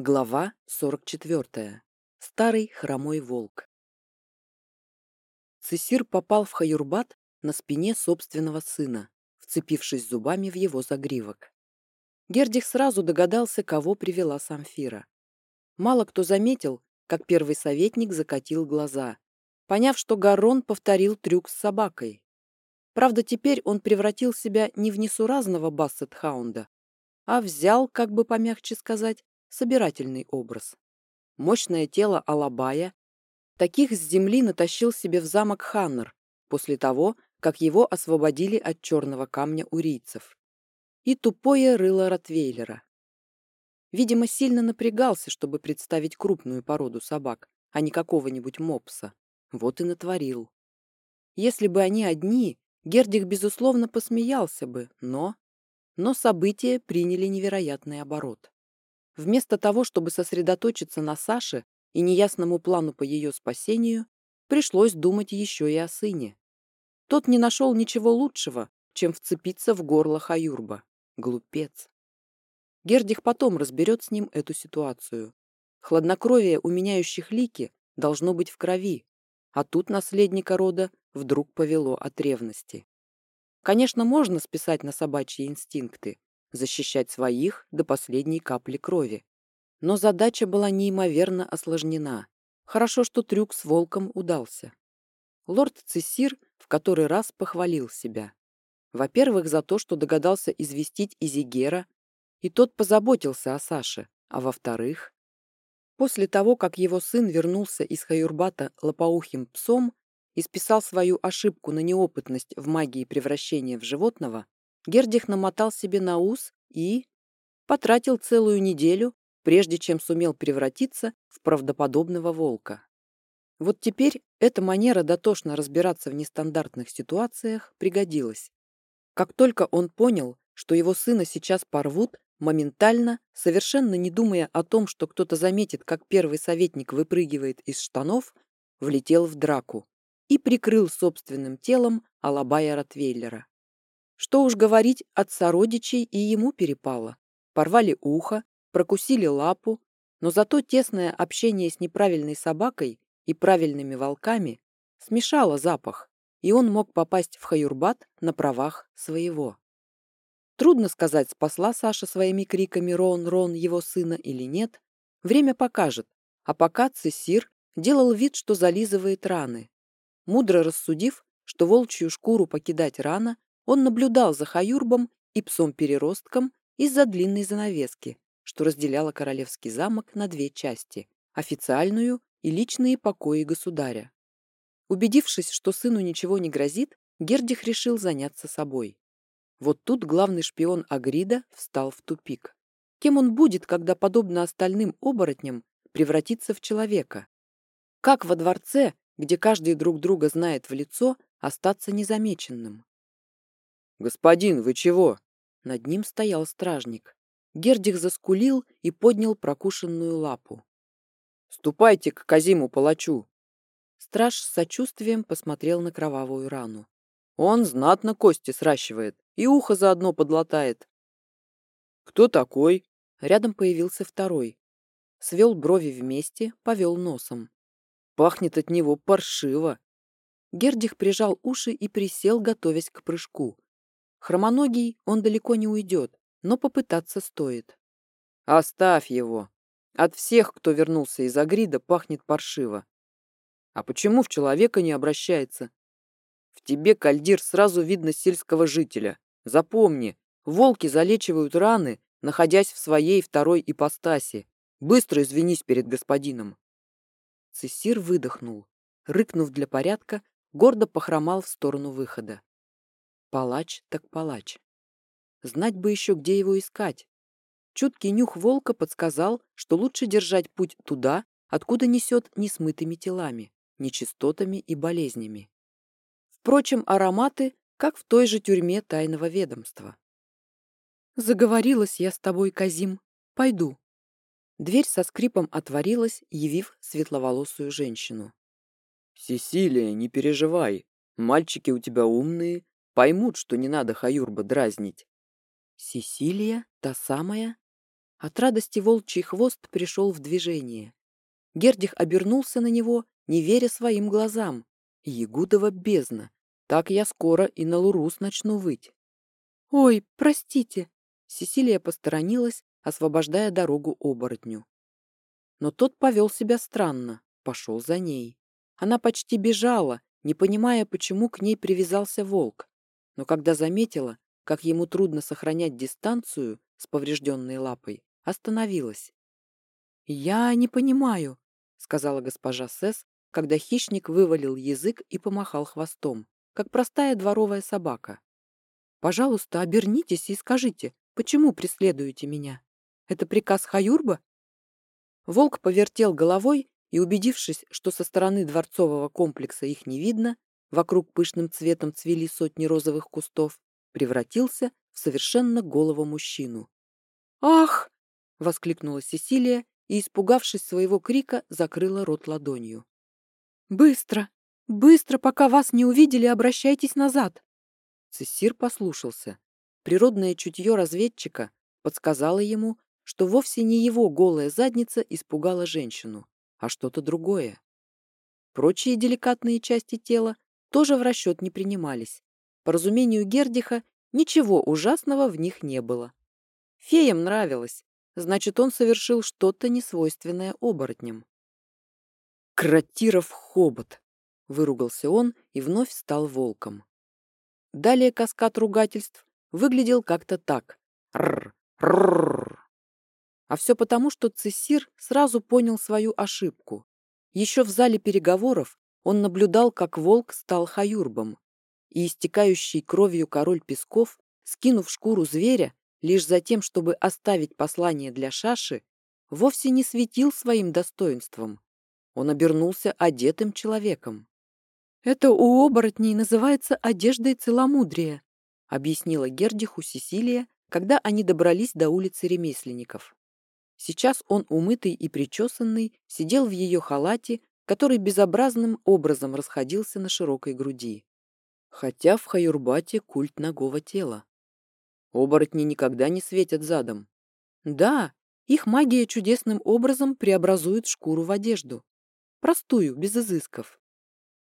Глава 44. Старый хромой волк. Цесир попал в Хаюрбат на спине собственного сына, вцепившись зубами в его загривок. Гердих сразу догадался, кого привела Самфира. Мало кто заметил, как первый советник закатил глаза, поняв, что Гарон повторил трюк с собакой. Правда, теперь он превратил себя не в несуразного бассет-хаунда, а взял, как бы помягче сказать, собирательный образ. Мощное тело Алабая таких с земли натащил себе в замок Ханнер после того, как его освободили от черного камня урийцев. И тупое рыло Ротвейлера. Видимо, сильно напрягался, чтобы представить крупную породу собак, а не какого-нибудь мопса. Вот и натворил. Если бы они одни, Гердих, безусловно, посмеялся бы, но... Но события приняли невероятный оборот. Вместо того, чтобы сосредоточиться на Саше и неясному плану по ее спасению, пришлось думать еще и о сыне. Тот не нашел ничего лучшего, чем вцепиться в горло Хаюрба. Глупец. Гердих потом разберет с ним эту ситуацию. Хладнокровие у меняющих лики должно быть в крови, а тут наследника рода вдруг повело от ревности. Конечно, можно списать на собачьи инстинкты, защищать своих до последней капли крови. Но задача была неимоверно осложнена. Хорошо, что трюк с волком удался. Лорд Цессир в который раз похвалил себя. Во-первых, за то, что догадался известить Изигера, и тот позаботился о Саше, а во-вторых, после того, как его сын вернулся из Хаюрбата лопоухим псом и списал свою ошибку на неопытность в магии превращения в животного, Гердих намотал себе на ус и потратил целую неделю, прежде чем сумел превратиться в правдоподобного волка. Вот теперь эта манера дотошно разбираться в нестандартных ситуациях пригодилась. Как только он понял, что его сына сейчас порвут, моментально, совершенно не думая о том, что кто-то заметит, как первый советник выпрыгивает из штанов, влетел в драку и прикрыл собственным телом Алабая Ротвейлера. Что уж говорить, от сородичей и ему перепало. Порвали ухо, прокусили лапу, но зато тесное общение с неправильной собакой и правильными волками смешало запах, и он мог попасть в Хаюрбат на правах своего. Трудно сказать, спасла Саша своими криками «Рон, Рон» его сына или нет. Время покажет, а пока Цесир делал вид, что зализывает раны. Мудро рассудив, что волчью шкуру покидать рано, он наблюдал за Хаюрбом и псом-переростком из-за длинной занавески, что разделяла королевский замок на две части – официальную и личные покои государя. Убедившись, что сыну ничего не грозит, Гердих решил заняться собой. Вот тут главный шпион Агрида встал в тупик. Кем он будет, когда, подобно остальным оборотням, превратится в человека? Как во дворце, где каждый друг друга знает в лицо, остаться незамеченным? «Господин, вы чего?» Над ним стоял стражник. Гердих заскулил и поднял прокушенную лапу. «Ступайте к Казиму палачу!» Страж с сочувствием посмотрел на кровавую рану. «Он знатно кости сращивает и ухо заодно подлатает». «Кто такой?» Рядом появился второй. Свел брови вместе, повел носом. «Пахнет от него паршиво!» Гердих прижал уши и присел, готовясь к прыжку. Хромоногий он далеко не уйдет, но попытаться стоит. «Оставь его. От всех, кто вернулся из Агрида, пахнет паршиво. А почему в человека не обращается? В тебе, Кальдир, сразу видно сельского жителя. Запомни, волки залечивают раны, находясь в своей второй ипостаси. Быстро извинись перед господином». Цессир выдохнул. Рыкнув для порядка, гордо похромал в сторону выхода. Палач так палач. Знать бы еще, где его искать. Чуткий нюх волка подсказал, что лучше держать путь туда, откуда несет несмытыми телами, нечистотами и болезнями. Впрочем, ароматы, как в той же тюрьме тайного ведомства. «Заговорилась я с тобой, Казим. Пойду». Дверь со скрипом отворилась, явив светловолосую женщину. «Сесилия, не переживай. Мальчики у тебя умные, Поймут, что не надо Хаюрба дразнить. Сесилия? Та самая? От радости волчий хвост пришел в движение. Гердих обернулся на него, не веря своим глазам. Ягудова бездна. Так я скоро и на Лурус начну выть. «Ой, простите!» Сесилия посторонилась, освобождая дорогу оборотню. Но тот повел себя странно, пошел за ней. Она почти бежала, не понимая, почему к ней привязался волк. Но когда заметила, как ему трудно сохранять дистанцию с поврежденной лапой, остановилась. «Я не понимаю», — сказала госпожа Сесс, когда хищник вывалил язык и помахал хвостом, как простая дворовая собака. «Пожалуйста, обернитесь и скажите, почему преследуете меня? Это приказ Хаюрба?» Волк повертел головой и, убедившись, что со стороны дворцового комплекса их не видно, вокруг пышным цветом цвели сотни розовых кустов, превратился в совершенно голого мужчину. «Ах!» — воскликнула Сесилия и, испугавшись своего крика, закрыла рот ладонью. «Быстро! Быстро, пока вас не увидели, обращайтесь назад!» Цессир послушался. Природное чутье разведчика подсказало ему, что вовсе не его голая задница испугала женщину, а что-то другое. Прочие деликатные части тела тоже в расчет не принимались. По разумению Гердиха, ничего ужасного в них не было. Феям нравилось, значит, он совершил что-то несвойственное оборотням. «Кратиров хобот!» — выругался он и вновь стал волком. Далее каскад ругательств выглядел как-то так. Рр. А все потому, что Цессир сразу понял свою ошибку. Еще в зале переговоров он наблюдал, как волк стал хаюрбом, и истекающий кровью король Песков, скинув шкуру зверя, лишь за тем, чтобы оставить послание для Шаши, вовсе не светил своим достоинством. Он обернулся одетым человеком. «Это у оборотней называется одеждой целомудрия», объяснила Гердиху Сесилия, когда они добрались до улицы ремесленников. Сейчас он, умытый и причесанный, сидел в ее халате, который безобразным образом расходился на широкой груди. Хотя в Хаюрбате культ ногого тела. Оборотни никогда не светят задом. Да, их магия чудесным образом преобразует шкуру в одежду. Простую, без изысков.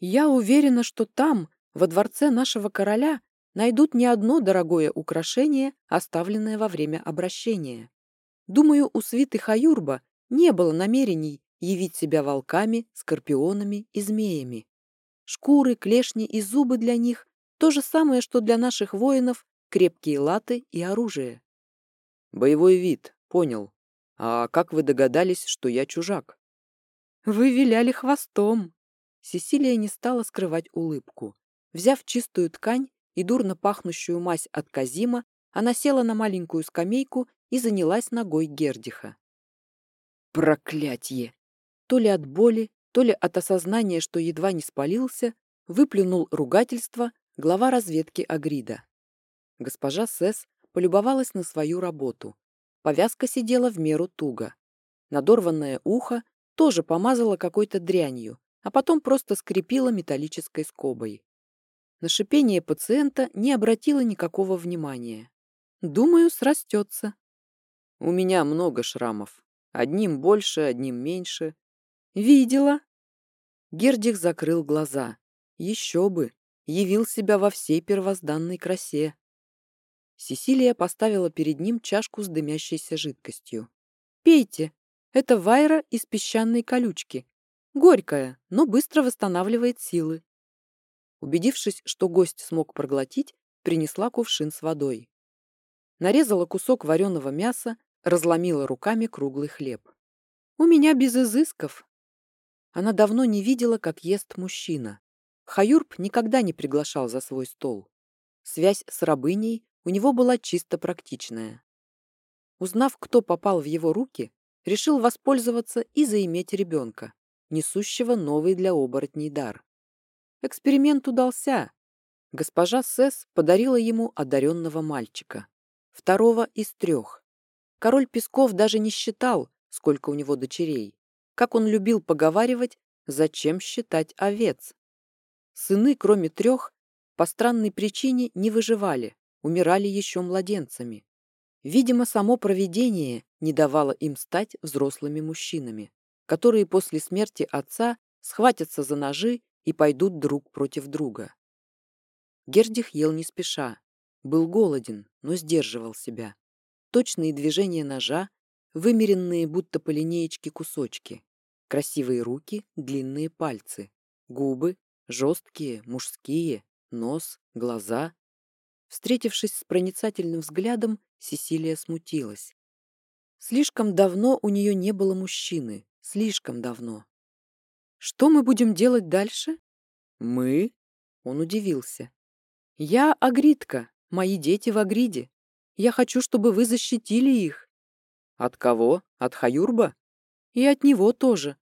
Я уверена, что там, во дворце нашего короля, найдут не одно дорогое украшение, оставленное во время обращения. Думаю, у свиты Хаюрба не было намерений явить себя волками, скорпионами и змеями. Шкуры, клешни и зубы для них – то же самое, что для наших воинов крепкие латы и оружие. Боевой вид, понял. А как вы догадались, что я чужак? Вы виляли хвостом. Сесилия не стала скрывать улыбку. Взяв чистую ткань и дурно пахнущую мазь от Казима, она села на маленькую скамейку и занялась ногой Гердиха. Проклятье! То ли от боли, то ли от осознания, что едва не спалился, выплюнул ругательство глава разведки Агрида. Госпожа Сесс полюбовалась на свою работу. Повязка сидела в меру туго. Надорванное ухо тоже помазала какой-то дрянью, а потом просто скрепила металлической скобой. На шипение пациента не обратила никакого внимания. «Думаю, срастется». «У меня много шрамов. Одним больше, одним меньше». «Видела». Гердих закрыл глаза. Еще бы, явил себя во всей первозданной красе. Сесилия поставила перед ним чашку с дымящейся жидкостью. «Пейте. Это вайра из песчаной колючки. Горькая, но быстро восстанавливает силы». Убедившись, что гость смог проглотить, принесла кувшин с водой. Нарезала кусок вареного мяса, разломила руками круглый хлеб. «У меня без изысков». Она давно не видела, как ест мужчина. Хаюрб никогда не приглашал за свой стол. Связь с рабыней у него была чисто практичная. Узнав, кто попал в его руки, решил воспользоваться и заиметь ребенка, несущего новый для оборотней дар. Эксперимент удался. Госпожа Сесс подарила ему одаренного мальчика, второго из трех. Король Песков даже не считал, сколько у него дочерей. Как он любил поговаривать, зачем считать овец? Сыны, кроме трех, по странной причине не выживали, умирали еще младенцами. Видимо, само провидение не давала им стать взрослыми мужчинами, которые после смерти отца схватятся за ножи и пойдут друг против друга. Гердих ел не спеша, был голоден, но сдерживал себя. Точные движения ножа, вымеренные будто по линеечке кусочки. Красивые руки, длинные пальцы. Губы, жесткие, мужские, нос, глаза. Встретившись с проницательным взглядом, Сесилия смутилась. Слишком давно у нее не было мужчины. Слишком давно. «Что мы будем делать дальше?» «Мы?» Он удивился. «Я Агридка. Мои дети в Агриде. Я хочу, чтобы вы защитили их». «От кого? От Хаюрба?» «И от него тоже.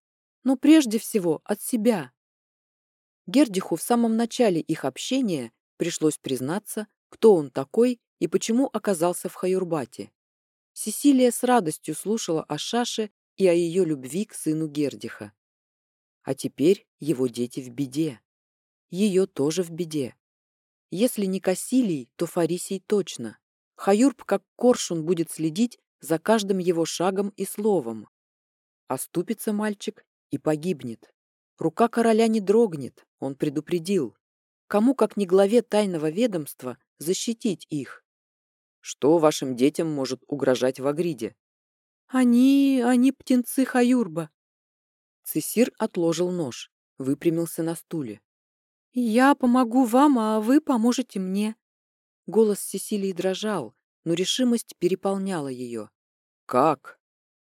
Но прежде всего от себя». Гердиху в самом начале их общения пришлось признаться, кто он такой и почему оказался в Хаюрбате. Сесилия с радостью слушала о Шаше и о ее любви к сыну Гердиха. А теперь его дети в беде. Ее тоже в беде. Если не Кассилий, то Фарисий точно. Хаюрб как коршун будет следить за каждым его шагом и словом. Оступится мальчик и погибнет. Рука короля не дрогнет, он предупредил. Кому, как не главе тайного ведомства, защитить их? Что вашим детям может угрожать в Агриде? Они... они птенцы Хаюрба. Цесир отложил нож, выпрямился на стуле. «Я помогу вам, а вы поможете мне». Голос Сесилии дрожал, но решимость переполняла ее. «Как?»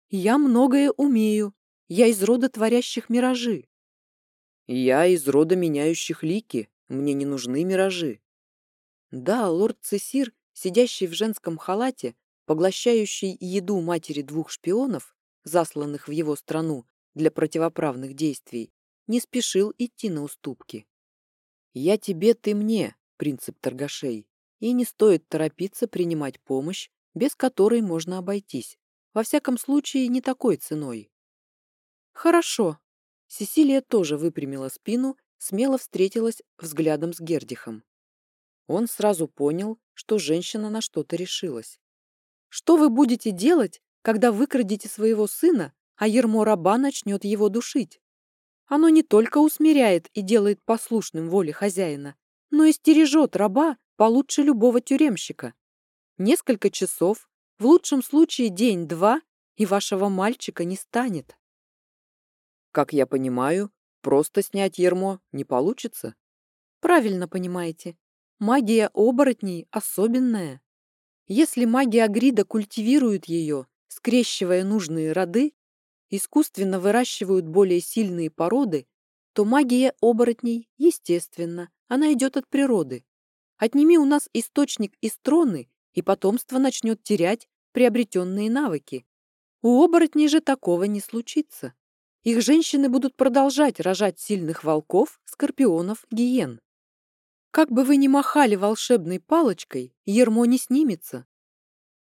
«Я многое умею. Я из рода творящих миражи». «Я из рода меняющих лики. Мне не нужны миражи». Да, лорд Цесир, сидящий в женском халате, поглощающий еду матери двух шпионов, засланных в его страну для противоправных действий, не спешил идти на уступки. «Я тебе, ты мне», принцип торгашей, и не стоит торопиться принимать помощь, без которой можно обойтись. Во всяком случае, не такой ценой. «Хорошо». Сесилия тоже выпрямила спину, смело встретилась взглядом с Гердихом. Он сразу понял, что женщина на что-то решилась. «Что вы будете делать, когда выкрадете своего сына, а ермо раба начнет его душить? Оно не только усмиряет и делает послушным воле хозяина, но и стережет раба получше любого тюремщика. Несколько часов, в лучшем случае день-два, и вашего мальчика не станет. Как я понимаю, просто снять ермо не получится? Правильно понимаете. Магия оборотней особенная. Если магия Грида культивирует ее, скрещивая нужные роды, искусственно выращивают более сильные породы, то магия оборотней, естественно, она идет от природы. Отними у нас источник из троны, и потомство начнет терять приобретенные навыки. У оборотней же такого не случится. Их женщины будут продолжать рожать сильных волков, скорпионов, гиен. Как бы вы ни махали волшебной палочкой, ермо не снимется.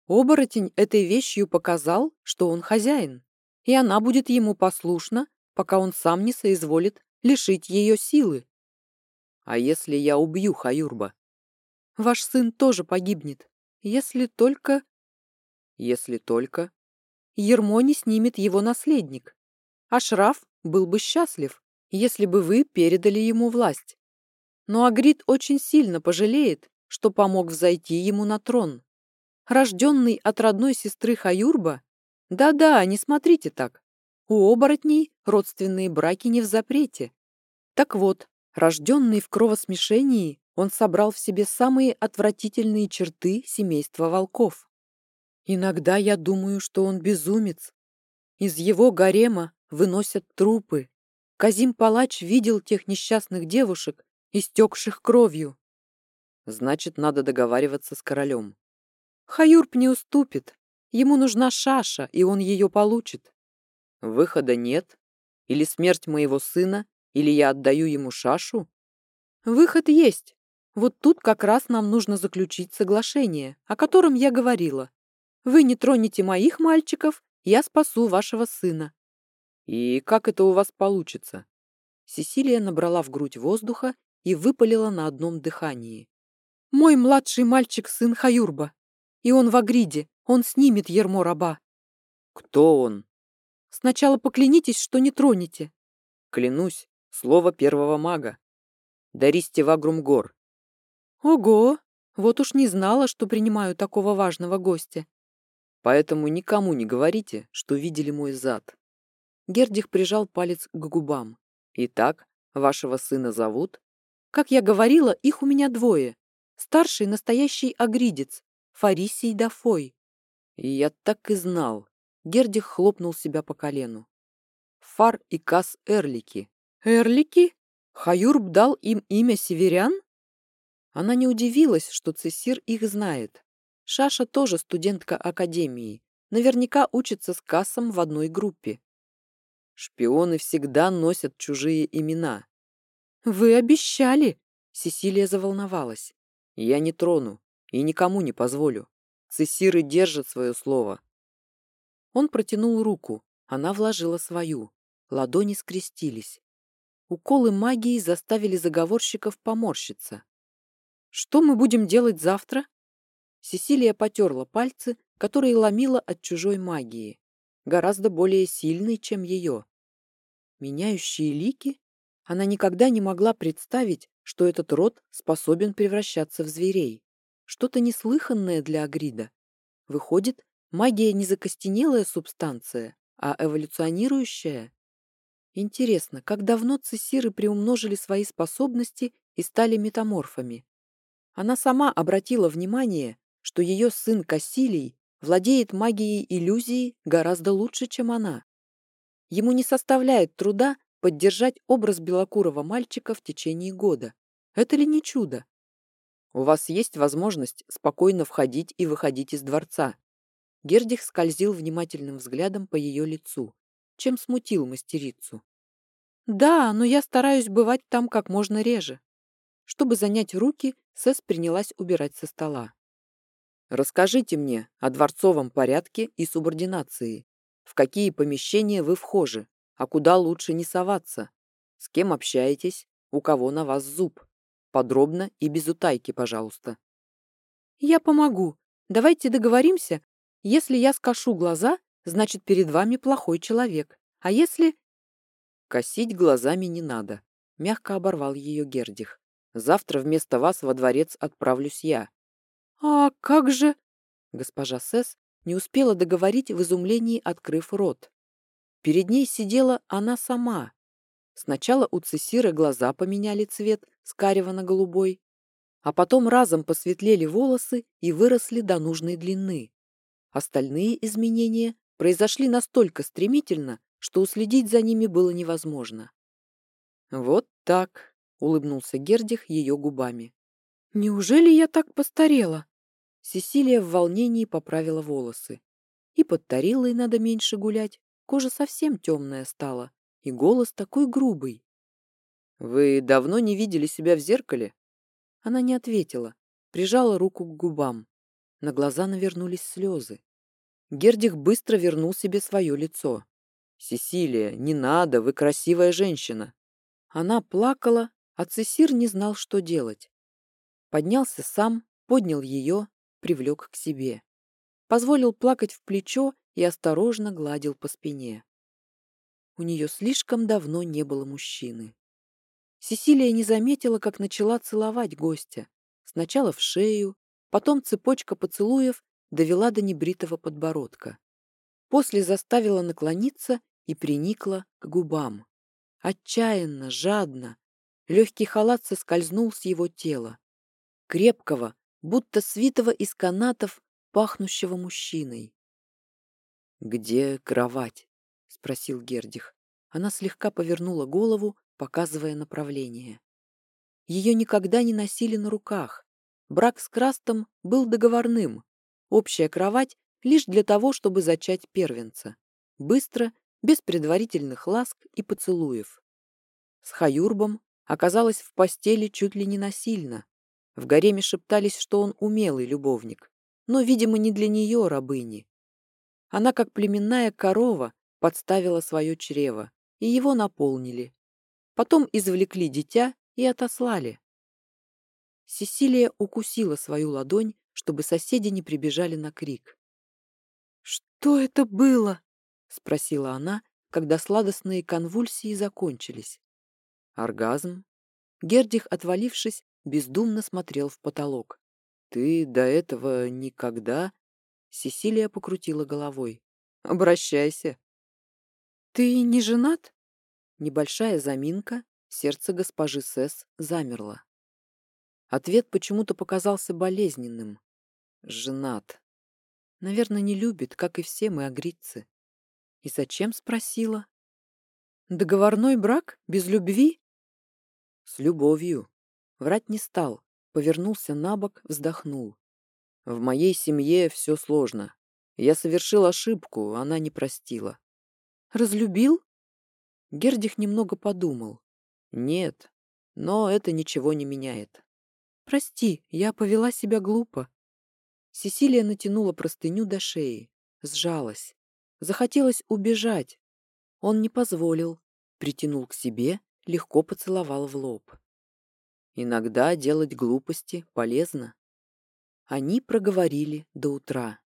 Оборотень этой вещью показал, что он хозяин, и она будет ему послушна, пока он сам не соизволит лишить ее силы. А если я убью Хаюрба? Ваш сын тоже погибнет, если только... Если только... Ермо не снимет его наследник. А Шраф был бы счастлив, если бы вы передали ему власть. Но Агрид очень сильно пожалеет, что помог взойти ему на трон. Рожденный от родной сестры Хаюрба? Да-да, не смотрите так. У оборотней родственные браки не в запрете. Так вот, рожденный в кровосмешении, он собрал в себе самые отвратительные черты семейства волков. Иногда я думаю, что он безумец. Из его гарема выносят трупы. Казим Палач видел тех несчастных девушек, истекших кровью. Значит, надо договариваться с королем. Хаюрб не уступит. Ему нужна шаша, и он ее получит. Выхода нет? Или смерть моего сына, или я отдаю ему шашу? Выход есть. Вот тут как раз нам нужно заключить соглашение, о котором я говорила. Вы не тронете моих мальчиков, я спасу вашего сына. И как это у вас получится? Сесилия набрала в грудь воздуха и выпалила на одном дыхании. Мой младший мальчик сын Хаюрба. И он в Агриде, он снимет ермо раба. Кто он? Сначала поклянитесь, что не тронете. Клянусь, слово первого мага. Даристе Вагрумгор. Ого, вот уж не знала, что принимаю такого важного гостя. Поэтому никому не говорите, что видели мой зад. Гердих прижал палец к губам. Итак, вашего сына зовут? Как я говорила, их у меня двое. Старший настоящий агридец, Фарисий Дафой. Я так и знал. Гердих хлопнул себя по колену. Фар и Кас Эрлики. Эрлики? Хаюрб дал им имя северян? Она не удивилась, что Цесир их знает. Шаша тоже студентка академии. Наверняка учится с Кассом в одной группе. Шпионы всегда носят чужие имена. «Вы обещали!» Сесилия заволновалась. «Я не трону и никому не позволю. Цесиры держат свое слово». Он протянул руку, она вложила свою. Ладони скрестились. Уколы магии заставили заговорщиков поморщиться. «Что мы будем делать завтра?» Сесилия потерла пальцы, которые ломила от чужой магии, гораздо более сильной, чем ее. Меняющие лики? Она никогда не могла представить, что этот род способен превращаться в зверей. Что-то неслыханное для Агрида. Выходит, магия не закостенелая субстанция, а эволюционирующая? Интересно, как давно цессиры приумножили свои способности и стали метаморфами? Она сама обратила внимание, что ее сын Кассилий владеет магией иллюзии гораздо лучше, чем она. Ему не составляет труда поддержать образ белокурого мальчика в течение года. Это ли не чудо? У вас есть возможность спокойно входить и выходить из дворца. Гердих скользил внимательным взглядом по ее лицу, чем смутил мастерицу. Да, но я стараюсь бывать там как можно реже. Чтобы занять руки, Сэс принялась убирать со стола. Расскажите мне о дворцовом порядке и субординации. В какие помещения вы вхожи? а куда лучше не соваться. С кем общаетесь, у кого на вас зуб. Подробно и без утайки, пожалуйста. Я помогу. Давайте договоримся. Если я скошу глаза, значит, перед вами плохой человек. А если... Косить глазами не надо. Мягко оборвал ее Гердих. Завтра вместо вас во дворец отправлюсь я. А как же... Госпожа Сесс не успела договорить в изумлении, открыв рот. Перед ней сидела она сама. Сначала у Цесиры глаза поменяли цвет с карего на голубой, а потом разом посветлели волосы и выросли до нужной длины. Остальные изменения произошли настолько стремительно, что уследить за ними было невозможно. «Вот так», — улыбнулся Гердих ее губами. «Неужели я так постарела?» Сесилия в волнении поправила волосы. «И под Тарилой надо меньше гулять, Кожа совсем темная стала, и голос такой грубый. «Вы давно не видели себя в зеркале?» Она не ответила, прижала руку к губам. На глаза навернулись слезы. Гердих быстро вернул себе свое лицо. «Сесилия, не надо, вы красивая женщина!» Она плакала, а Цесир не знал, что делать. Поднялся сам, поднял ее, привлек к себе. Позволил плакать в плечо и осторожно гладил по спине. У нее слишком давно не было мужчины. Сесилия не заметила, как начала целовать гостя. Сначала в шею, потом цепочка поцелуев довела до небритого подбородка. После заставила наклониться и приникла к губам. Отчаянно, жадно. Легкий халат соскользнул с его тела. Крепкого, будто свитого из канатов, пахнущего мужчиной. «Где кровать?» — спросил Гердих. Она слегка повернула голову, показывая направление. Ее никогда не носили на руках. Брак с Крастом был договорным. Общая кровать лишь для того, чтобы зачать первенца. Быстро, без предварительных ласк и поцелуев. С Хаюрбом оказалась в постели чуть ли не насильно. В гареме шептались, что он умелый любовник. Но, видимо, не для нее рабыни. Она, как племенная корова, подставила свое чрево, и его наполнили. Потом извлекли дитя и отослали. Сесилия укусила свою ладонь, чтобы соседи не прибежали на крик. «Что это было?» спросила она, когда сладостные конвульсии закончились. Оргазм? Гердих, отвалившись, бездумно смотрел в потолок. Ты до этого никогда... Сесилия покрутила головой. Обращайся. Ты не женат? Небольшая заминка, сердце госпожи Сесс замерло. Ответ почему-то показался болезненным. Женат. Наверное, не любит, как и все мы агритцы. И зачем спросила? Договорной брак? Без любви? С любовью. Врать не стал. Повернулся на бок, вздохнул. В моей семье все сложно. Я совершил ошибку, она не простила. Разлюбил? Гердих немного подумал. Нет, но это ничего не меняет. Прости, я повела себя глупо. Сесилия натянула простыню до шеи, сжалась. Захотелось убежать. Он не позволил, притянул к себе, легко поцеловал в лоб. Иногда делать глупости полезно. Они проговорили до утра.